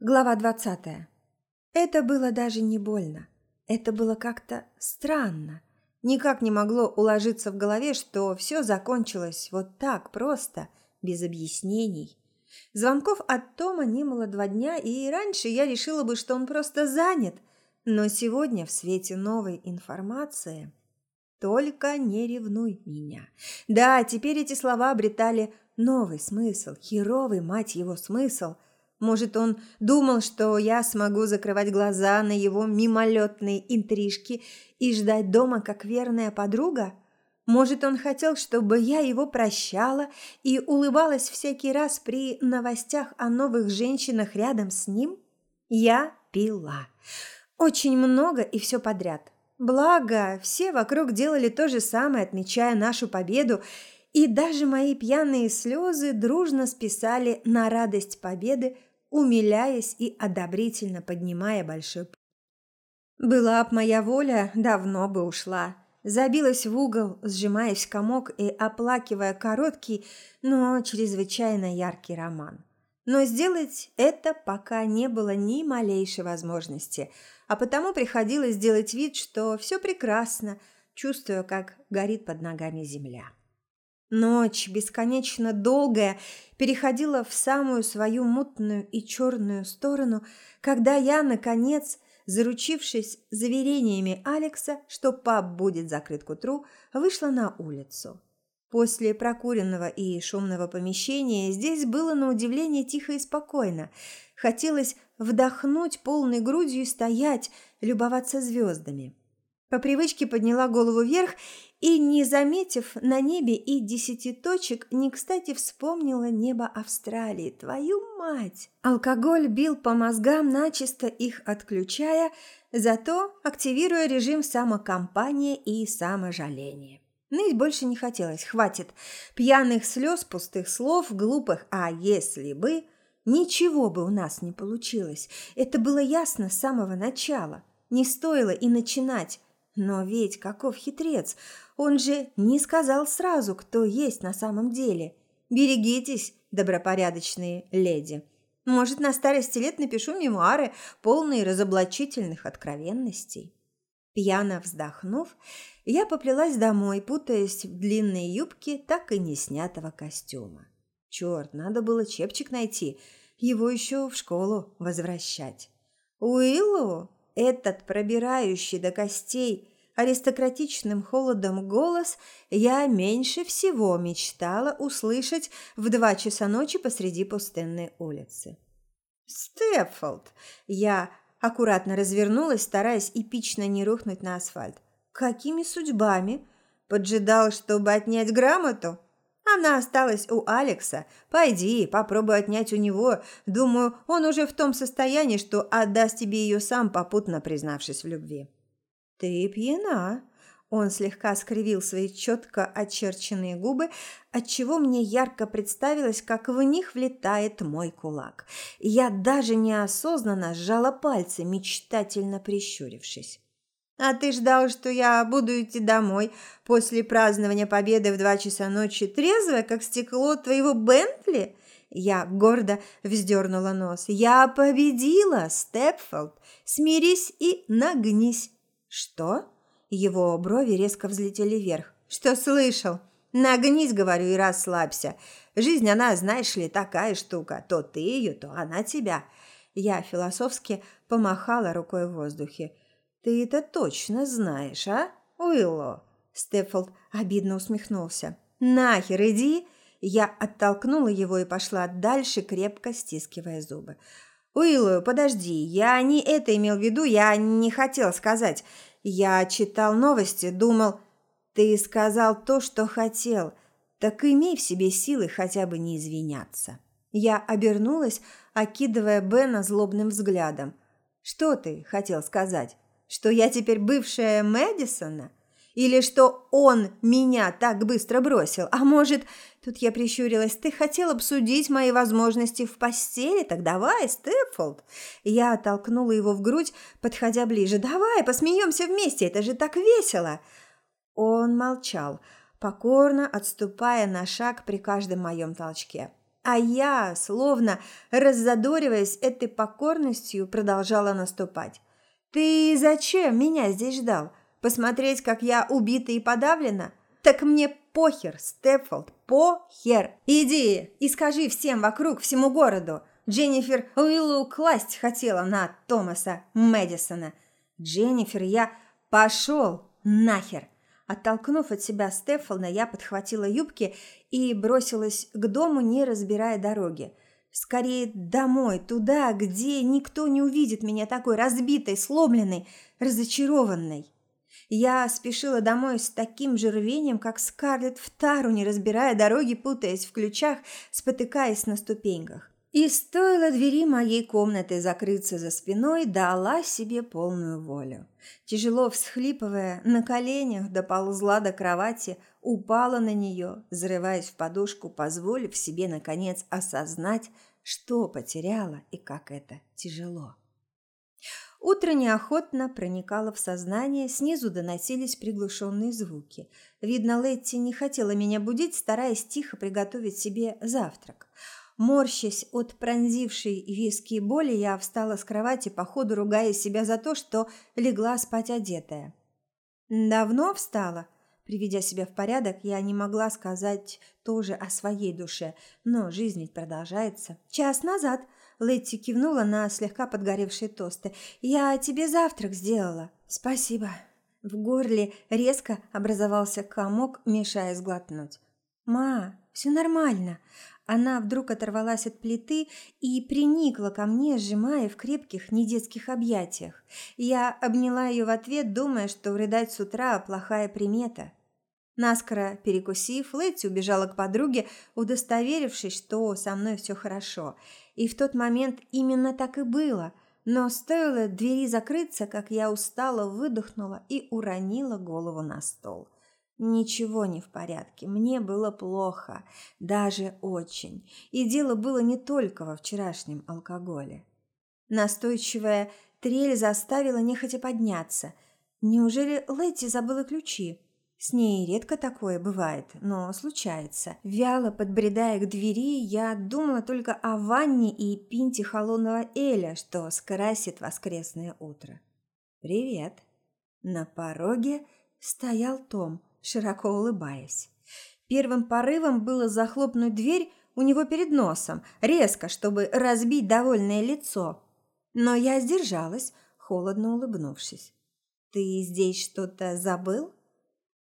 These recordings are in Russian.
Глава двадцатая. Это было даже не больно. Это было как-то странно. Никак не могло уложиться в голове, что все закончилось вот так просто, без объяснений. Звонков от Тома не было два дня, и раньше я решила бы, что он просто занят. Но сегодня в свете новой информации... Только не ревнуй меня. Да, теперь эти слова обретали новый смысл, херовый, мать его, смысл – может, он думал, что я смогу закрывать глаза на его мимолетные интрижки и ждать дома как верная подруга? Может, он хотел, чтобы я его прощала и улыбалась всякий раз при новостях о новых женщинах рядом с ним? Я пила. Очень много и все подряд. Благо, все вокруг делали то же самое, отмечая нашу победу, и даже мои пьяные слезы дружно списали на радость победы умиляясь и одобрительно поднимая большой Была б моя воля, давно бы ушла. Забилась в угол, сжимаясь комок и оплакивая короткий, но чрезвычайно яркий роман. Но сделать это пока не было ни малейшей возможности, а потому приходилось делать вид, что все прекрасно, чувствуя, как горит под ногами земля. Ночь, бесконечно долгая, переходила в самую свою мутную и черную сторону, когда я, наконец, заручившись заверениями Алекса, что паб будет закрыт к утру, вышла на улицу. После прокуренного и шумного помещения здесь было на удивление тихо и спокойно. Хотелось вдохнуть полной грудью и стоять, любоваться звездами. По привычке подняла голову вверх и, не заметив на небе и десяти точек, не кстати вспомнила небо Австралии. Твою мать! Алкоголь бил по мозгам, начисто их отключая, зато активируя режим самокомпания и саможаления. Ныть больше не хотелось, хватит. Пьяных слез, пустых слов, глупых «а если бы...» Ничего бы у нас не получилось. Это было ясно с самого начала. Не стоило и начинать. Но ведь каков хитрец! Он же не сказал сразу, кто есть на самом деле. Берегитесь, добропорядочные леди. Может, на старости лет напишу мемуары, полные разоблачительных откровенностей. Пьяно вздохнув, я поплелась домой, путаясь в длинной юбке так и не снятого костюма. Черт, надо было чепчик найти, его еще в школу возвращать. Уиллу, этот пробирающий до костей аристократичным холодом голос я меньше всего мечтала услышать в два часа ночи посреди пустынной улицы. «Стеффолд!» Я аккуратно развернулась, стараясь эпично не рухнуть на асфальт. «Какими судьбами?» Поджидал, чтобы отнять грамоту? Она осталась у Алекса. Пойди, попробуй отнять у него. Думаю, он уже в том состоянии, что отдаст тебе ее сам, попутно признавшись в любви. «Ты пьяна!» Он слегка скривил свои четко очерченные губы, отчего мне ярко представилось, как в них влетает мой кулак. Я даже неосознанно сжала пальцы, мечтательно прищурившись. «А ты ждал, что я буду идти домой после празднования победы в два часа ночи трезвая, как стекло твоего Бентли?» Я гордо вздернула нос. «Я победила, Степфолд! Смирись и нагнись!» «Что?» Его брови резко взлетели вверх. «Что слышал? Нагнись, говорю, и расслабься. Жизнь, она, знаешь ли, такая штука. То ты ее, то она тебя». Я философски помахала рукой в воздухе. «Ты это точно знаешь, а, Уилло?» Стеффолд обидно усмехнулся. «Нахер, иди!» Я оттолкнула его и пошла дальше, крепко стискивая зубы. «Уиллу, подожди, я не это имел в виду, я не хотел сказать. Я читал новости, думал, ты сказал то, что хотел, так имей в себе силы хотя бы не извиняться». Я обернулась, окидывая Бена злобным взглядом. «Что ты хотел сказать? Что я теперь бывшая Мэдисона?» Или что он меня так быстро бросил? А может, тут я прищурилась, ты хотел обсудить мои возможности в постели? Так давай, Стеффолд. Я оттолкнула его в грудь, подходя ближе. Давай, посмеемся вместе, это же так весело. Он молчал, покорно отступая на шаг при каждом моем толчке. А я, словно раззадориваясь этой покорностью, продолжала наступать. «Ты зачем меня здесь ждал? Посмотреть, как я убита и подавлена? Так мне похер, Степфолд, похер. Иди и скажи всем вокруг, всему городу. Дженнифер Уиллу класть хотела на Томаса Мэдисона. Дженнифер, я пошел нахер. Оттолкнув от себя Стефана, я подхватила юбки и бросилась к дому, не разбирая дороги. Скорее домой, туда, где никто не увидит меня такой разбитой, сломленной, разочарованной. Я спешила домой с таким же рвением, как Скарлетт в тару, не разбирая дороги, путаясь в ключах, спотыкаясь на ступеньках. И стоило двери моей комнаты закрыться за спиной, дала себе полную волю. Тяжело всхлипывая, на коленях доползла до кровати, упала на нее, зарываясь в подушку, позволив себе, наконец, осознать, что потеряла и как это тяжело. Утро неохотно проникало в сознание, снизу доносились приглушенные звуки. Видно, Летти не хотела меня будить, стараясь тихо приготовить себе завтрак – Морщась от пронзившей виски боли, я встала с кровати, по ходу ругая себя за то, что легла спать одетая. «Давно встала?» Приведя себя в порядок, я не могла сказать тоже о своей душе, но жизнь ведь продолжается. «Час назад», – Летти кивнула на слегка подгоревшие тосты, – «я тебе завтрак сделала». «Спасибо». В горле резко образовался комок, мешая сглотнуть. «Ма, все нормально. Она вдруг оторвалась от плиты и приникла ко мне, сжимая в крепких недетских объятиях. Я обняла ее в ответ, думая, что рыдать с утра – плохая примета. Наскоро перекусив, Летти убежала к подруге, удостоверившись, что со мной все хорошо. И в тот момент именно так и было. Но стоило двери закрыться, как я устало выдохнула и уронила голову на стол. Ничего не в порядке, мне было плохо, даже очень. И дело было не только во вчерашнем алкоголе. Настойчивая трель заставила нехотя подняться. Неужели Лэти забыла ключи? С ней редко такое бывает, но случается. Вяло подбредая к двери, я думала только о ванне и пинте холодного эля, что скрасит воскресное утро. «Привет!» На пороге стоял Том – широко улыбаясь. Первым порывом было захлопнуть дверь у него перед носом, резко, чтобы разбить довольное лицо. Но я сдержалась, холодно улыбнувшись. «Ты здесь что-то забыл?»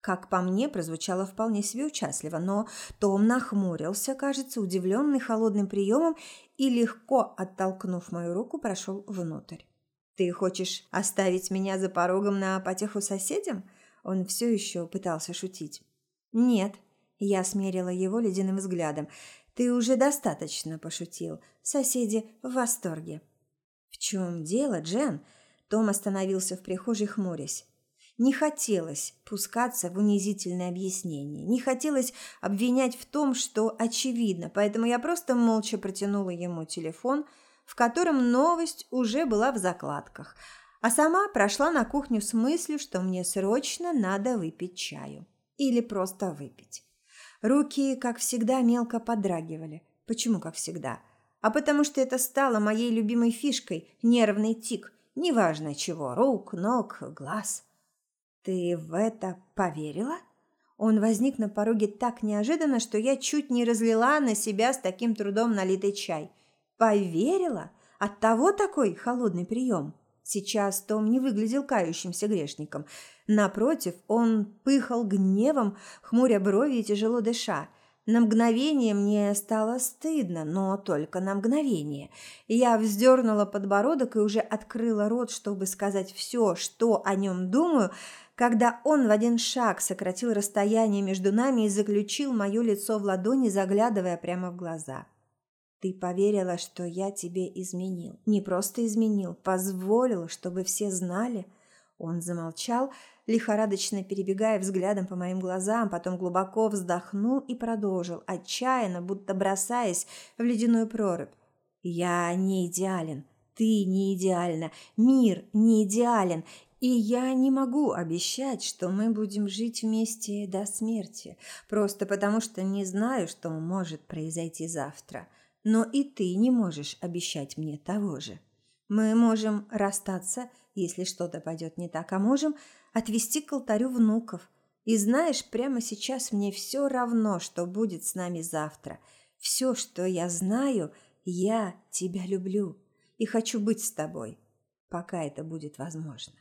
Как по мне, прозвучало вполне себе участливо, но Том нахмурился, кажется, удивленный холодным приемом и, легко оттолкнув мою руку, прошел внутрь. «Ты хочешь оставить меня за порогом на потеху соседям?» Он все еще пытался шутить. «Нет», – я смерила его ледяным взглядом. «Ты уже достаточно пошутил. Соседи в восторге». «В чем дело, Джен?» Том остановился в прихожей, хмурясь. Не хотелось пускаться в унизительное объяснение, не хотелось обвинять в том, что очевидно, поэтому я просто молча протянула ему телефон, в котором новость уже была в закладках – а сама прошла на кухню с мыслью, что мне срочно надо выпить чаю. Или просто выпить. Руки, как всегда, мелко подрагивали. Почему как всегда? А потому что это стало моей любимой фишкой – нервный тик. Неважно чего – рук, ног, глаз. «Ты в это поверила?» Он возник на пороге так неожиданно, что я чуть не разлила на себя с таким трудом налитый чай. «Поверила? Оттого такой холодный прием?» Сейчас Том не выглядел кающимся грешником. Напротив, он пыхал гневом, хмуря брови и тяжело дыша. На мгновение мне стало стыдно, но только на мгновение. Я вздернула подбородок и уже открыла рот, чтобы сказать все, что о нем думаю, когда он в один шаг сократил расстояние между нами и заключил мое лицо в ладони, заглядывая прямо в глаза. Ты поверила, что я тебе изменил. Не просто изменил, позволил, чтобы все знали. Он замолчал, лихорадочно перебегая взглядом по моим глазам, потом глубоко вздохнул и продолжил, отчаянно, будто бросаясь в ледяную прорубь. «Я не идеален. Ты не идеальна. Мир не идеален. И я не могу обещать, что мы будем жить вместе до смерти, просто потому что не знаю, что может произойти завтра. Но и ты не можешь обещать мне того же. Мы можем расстаться, если что-то пойдет не так, а можем отвезти к алтарю внуков. И знаешь, прямо сейчас мне все равно, что будет с нами завтра. Все, что я знаю, я тебя люблю и хочу быть с тобой, пока это будет возможно.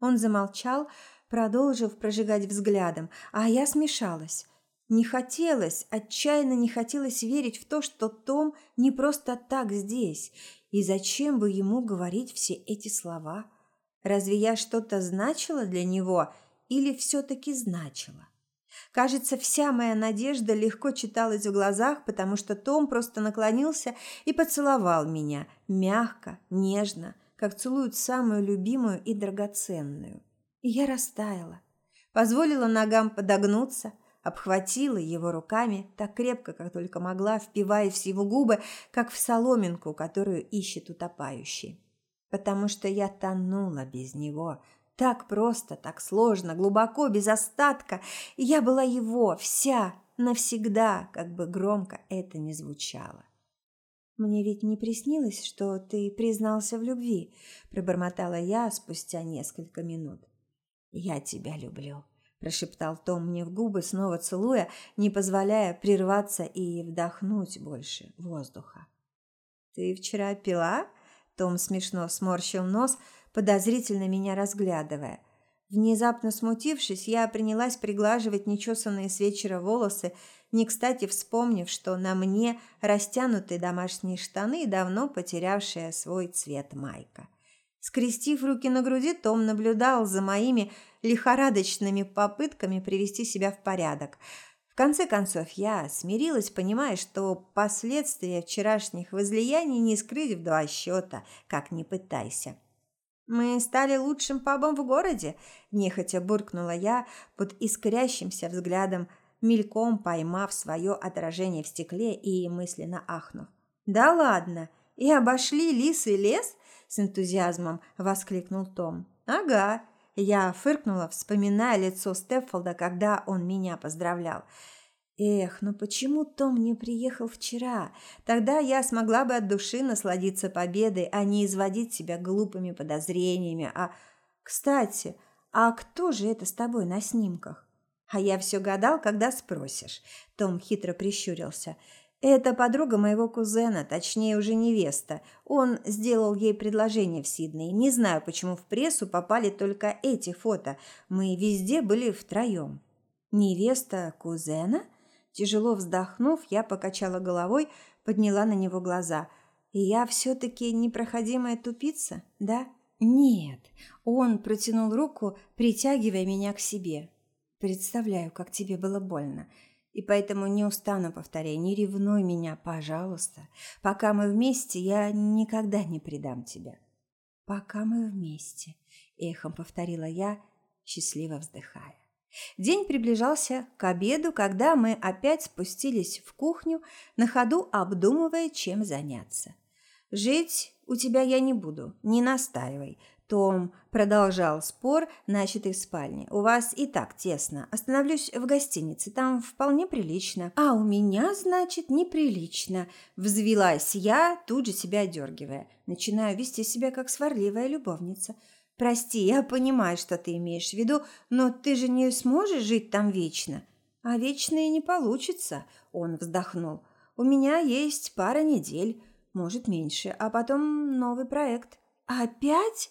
Он замолчал, продолжив прожигать взглядом, а я смешалась. Не хотелось, отчаянно не хотелось верить в то, что Том не просто так здесь. И зачем бы ему говорить все эти слова? Разве я что-то значила для него или все-таки значила? Кажется, вся моя надежда легко читалась в глазах, потому что Том просто наклонился и поцеловал меня, мягко, нежно, как целуют самую любимую и драгоценную. И я растаяла. Позволила ногам подогнуться, обхватила его руками так крепко, как только могла, впиваясь в его губы, как в соломинку, которую ищет утопающий. Потому что я тонула без него, так просто, так сложно, глубоко, без остатка, и я была его, вся, навсегда, как бы громко это ни звучало. «Мне ведь не приснилось, что ты признался в любви», – пробормотала я спустя несколько минут. «Я тебя люблю», – прошептал Том мне в губы, снова целуя, не позволяя прерваться и вдохнуть больше воздуха. «Ты вчера пила?» – Том смешно сморщил нос, подозрительно меня разглядывая. Внезапно смутившись, я принялась приглаживать нечесанные с вечера волосы, не кстати вспомнив, что на мне растянутые домашние штаны, давно потерявшие свой цвет майка. Скрестив руки на груди, Том наблюдал за моими лихорадочными попытками привести себя в порядок. В конце концов, я смирилась, понимая, что последствия вчерашних возлияний не скрыть в два счета, как ни пытайся. «Мы стали лучшим пабом в городе», – нехотя буркнула я под искрящимся взглядом мельком поймав свое отражение в стекле и мысленно ахнув. «Да ладно! И обошли лис и лес?» – с энтузиазмом воскликнул Том. «Ага!» – я фыркнула, вспоминая лицо Стеффолда, когда он меня поздравлял. Эх, ну почему Том не приехал вчера? Тогда я смогла бы от души насладиться победой, а не изводить себя глупыми подозрениями. А, кстати, а кто же это с тобой на снимках? А я все гадал, когда спросишь. Том хитро прищурился. Это подруга моего кузена, точнее уже невеста. Он сделал ей предложение в Сиднее. Не знаю, почему в прессу попали только эти фото. Мы везде были втроем. Невеста кузена? Тяжело вздохнув, я покачала головой, подняла на него глаза. Я все-таки непроходимая тупица, да? Нет. Он протянул руку, притягивая меня к себе. Представляю, как тебе было больно. И поэтому не устану повторяй, не ревнуй меня, пожалуйста. Пока мы вместе, я никогда не предам тебя. Пока мы вместе, эхом повторила я, счастливо вздыхая. День приближался к обеду, когда мы опять спустились в кухню, на ходу обдумывая, чем заняться. Жить у тебя я не буду, не настаивай. Том продолжал спор, начатый в спальне. «У вас и так тесно. Остановлюсь в гостинице. Там вполне прилично». «А у меня, значит, неприлично». Взвелась я, тут же себя одергивая. Начинаю вести себя как сварливая любовница. «Прости, я понимаю, что ты имеешь в виду, но ты же не сможешь жить там вечно». «А вечно и не получится», – он вздохнул. «У меня есть пара недель, может, меньше, а потом новый проект». «Опять?»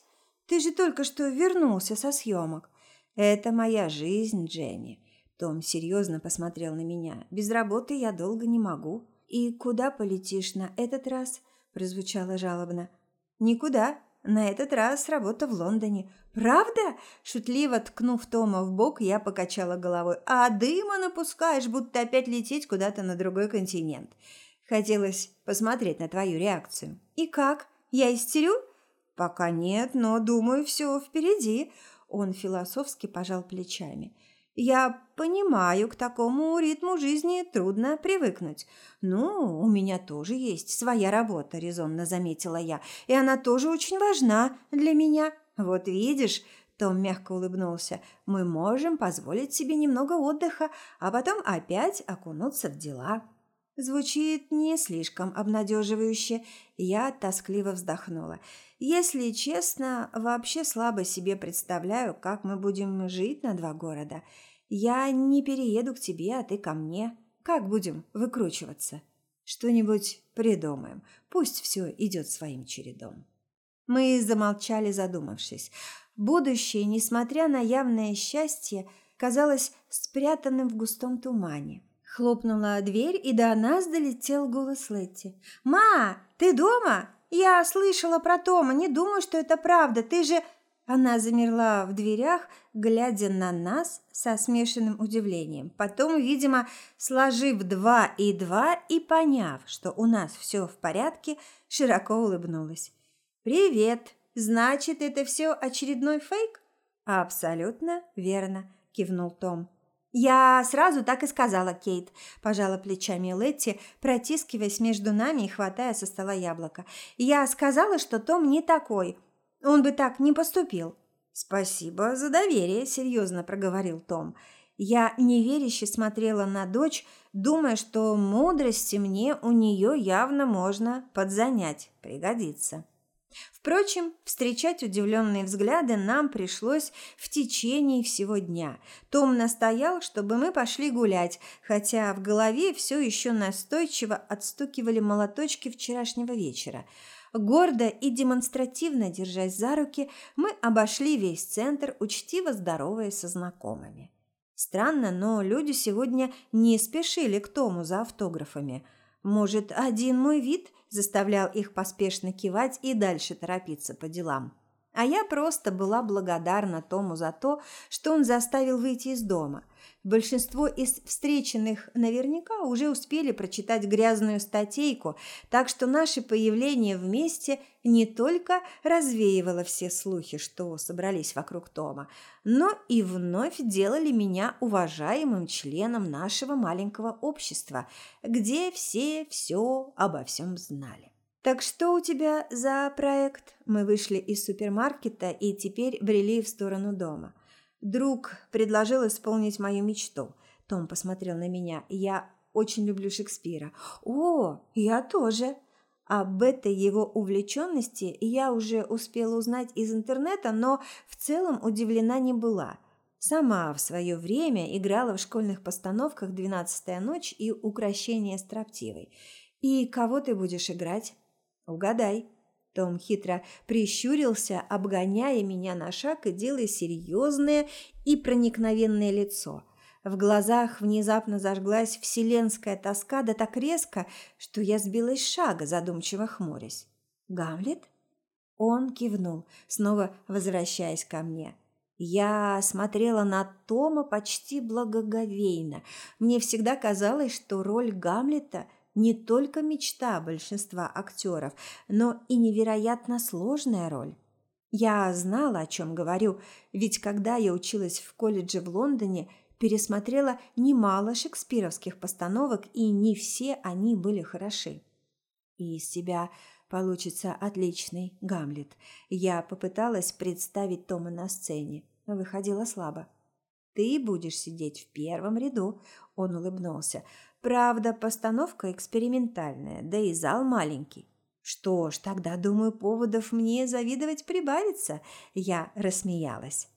Ты же только что вернулся со съемок. Это моя жизнь, Дженни. Том серьезно посмотрел на меня. Без работы я долго не могу. И куда полетишь на этот раз? прозвучало жалобно. Никуда. На этот раз работа в Лондоне. Правда? Шутливо ткнув Тома в бок, я покачала головой. А дыма напускаешь, будто опять лететь куда-то на другой континент. Хотелось посмотреть на твою реакцию. И как? Я истерю? «Пока нет, но, думаю, все впереди», – он философски пожал плечами. «Я понимаю, к такому ритму жизни трудно привыкнуть. Ну, у меня тоже есть своя работа», – резонно заметила я, – «и она тоже очень важна для меня. Вот видишь, Том мягко улыбнулся. «Мы можем позволить себе немного отдыха, а потом опять окунуться в дела». Звучит не слишком обнадеживающе. Я тоскливо вздохнула. Если честно, вообще слабо себе представляю, как мы будем жить на два города. Я не перееду к тебе, а ты ко мне. Как будем выкручиваться? Что-нибудь придумаем. Пусть все идет своим чередом. Мы замолчали, задумавшись. Будущее, несмотря на явное счастье, казалось спрятанным в густом тумане. Хлопнула дверь, и до нас долетел голос Летти. «Ма, ты дома? Я слышала про Тома, не думаю, что это правда. Ты же...» Она замерла в дверях, глядя на нас со смешанным удивлением. Потом, видимо, сложив два и два и поняв, что у нас все в порядке, широко улыбнулась. «Привет! Значит, это все очередной фейк?» «Абсолютно верно», – кивнул Том. «Я сразу так и сказала, Кейт», – пожала плечами Летти, протискиваясь между нами и хватая со стола яблоко. «Я сказала, что Том не такой. Он бы так не поступил». «Спасибо за доверие», – серьезно проговорил Том. Я неверяще смотрела на дочь, думая, что мудрости мне у нее явно можно подзанять, пригодится. Впрочем, встречать удивленные взгляды нам пришлось в течение всего дня. Том настоял, чтобы мы пошли гулять, хотя в голове все еще настойчиво отстукивали молоточки вчерашнего вечера. Гордо и демонстративно держась за руки, мы обошли весь центр, учтиво здороваясь со знакомыми. Странно, но люди сегодня не спешили к Тому за автографами. Может, один мой вид – заставлял их поспешно кивать и дальше торопиться по делам. А я просто была благодарна Тому за то, что он заставил выйти из дома. Большинство из встреченных наверняка уже успели прочитать грязную статейку, так что наше появление вместе не только развеивало все слухи, что собрались вокруг Тома, но и вновь делали меня уважаемым членом нашего маленького общества, где все все обо всем знали. «Так что у тебя за проект?» Мы вышли из супермаркета и теперь брели в сторону дома. Друг предложил исполнить мою мечту. Том посмотрел на меня. Я очень люблю Шекспира. О, я тоже. Об этой его увлеченности я уже успела узнать из интернета, но в целом удивлена не была. Сама в свое время играла в школьных постановках «Двенадцатая ночь» и «Укращение строптивой». «И кого ты будешь играть?» «Угадай». Том хитро прищурился, обгоняя меня на шаг и делая серьезное и проникновенное лицо. В глазах внезапно зажглась вселенская тоска, да так резко, что я сбилась с шага, задумчиво хмурясь. «Гамлет?» Он кивнул, снова возвращаясь ко мне. Я смотрела на Тома почти благоговейно. Мне всегда казалось, что роль Гамлета – не только мечта большинства актеров, но и невероятно сложная роль. Я знала, о чем говорю, ведь когда я училась в колледже в Лондоне, пересмотрела немало шекспировских постановок, и не все они были хороши. И из себя получится отличный Гамлет. Я попыталась представить Тома на сцене, выходила слабо. «Ты будешь сидеть в первом ряду», – он улыбнулся. Правда, постановка экспериментальная, да и зал маленький. Что ж, тогда, думаю, поводов мне завидовать прибавится. Я рассмеялась.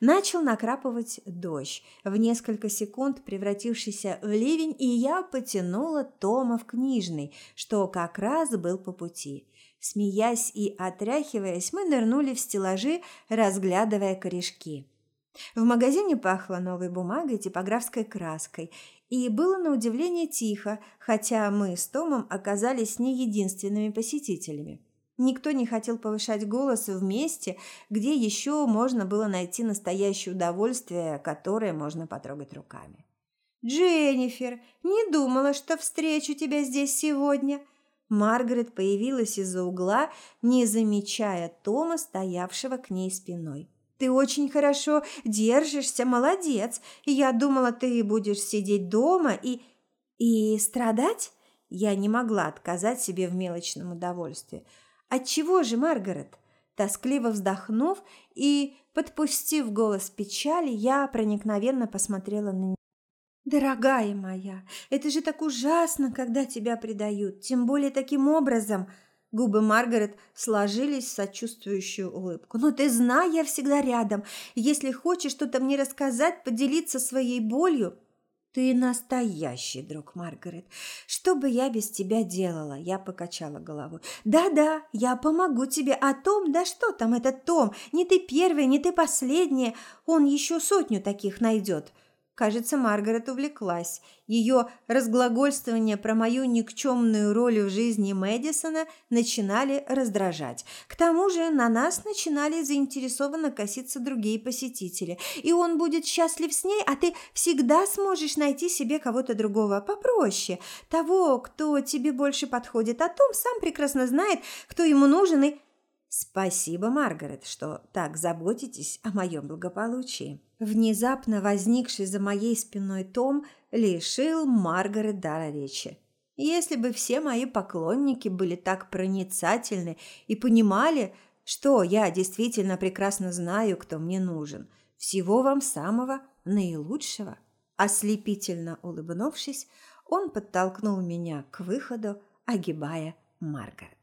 Начал накрапывать дождь, в несколько секунд превратившийся в ливень, и я потянула Тома в книжный, что как раз был по пути. Смеясь и отряхиваясь, мы нырнули в стеллажи, разглядывая корешки. В магазине пахло новой бумагой, типографской краской, и было на удивление тихо, хотя мы с Томом оказались не единственными посетителями. Никто не хотел повышать голос в месте, где еще можно было найти настоящее удовольствие, которое можно потрогать руками. «Дженнифер, не думала, что встречу тебя здесь сегодня!» Маргарет появилась из-за угла, не замечая Тома, стоявшего к ней спиной. Ты очень хорошо держишься, молодец. Я думала, ты будешь сидеть дома и... и страдать? Я не могла отказать себе в мелочном удовольствии. Отчего же, Маргарет? Тоскливо вздохнув и подпустив голос печали, я проникновенно посмотрела на нее. «Дорогая моя, это же так ужасно, когда тебя предают, тем более таким образом!» Губы Маргарет сложились в сочувствующую улыбку. «Но ты знай, я всегда рядом. Если хочешь что-то мне рассказать, поделиться своей болью, «Ты настоящий друг, Маргарет. Что бы я без тебя делала?» Я покачала головой. «Да-да, я помогу тебе. А Том, да что там этот Том? Не ты первая, не ты последняя. Он еще сотню таких найдет. Кажется, Маргарет увлеклась. Ее разглагольствования про мою никчемную роль в жизни Мэдисона начинали раздражать. К тому же на нас начинали заинтересованно коситься другие посетители. И он будет счастлив с ней, а ты всегда сможешь найти себе кого-то другого попроще. Того, кто тебе больше подходит. А Том сам прекрасно знает, кто ему нужен и... Спасибо, Маргарет, что так заботитесь о моем благополучии. Внезапно возникший за моей спиной Том лишил Маргарет дара речи. Если бы все мои поклонники были так проницательны и понимали, что я действительно прекрасно знаю, кто мне нужен. Всего вам самого наилучшего. Ослепительно улыбнувшись, он подтолкнул меня к выходу, огибая Маргарет.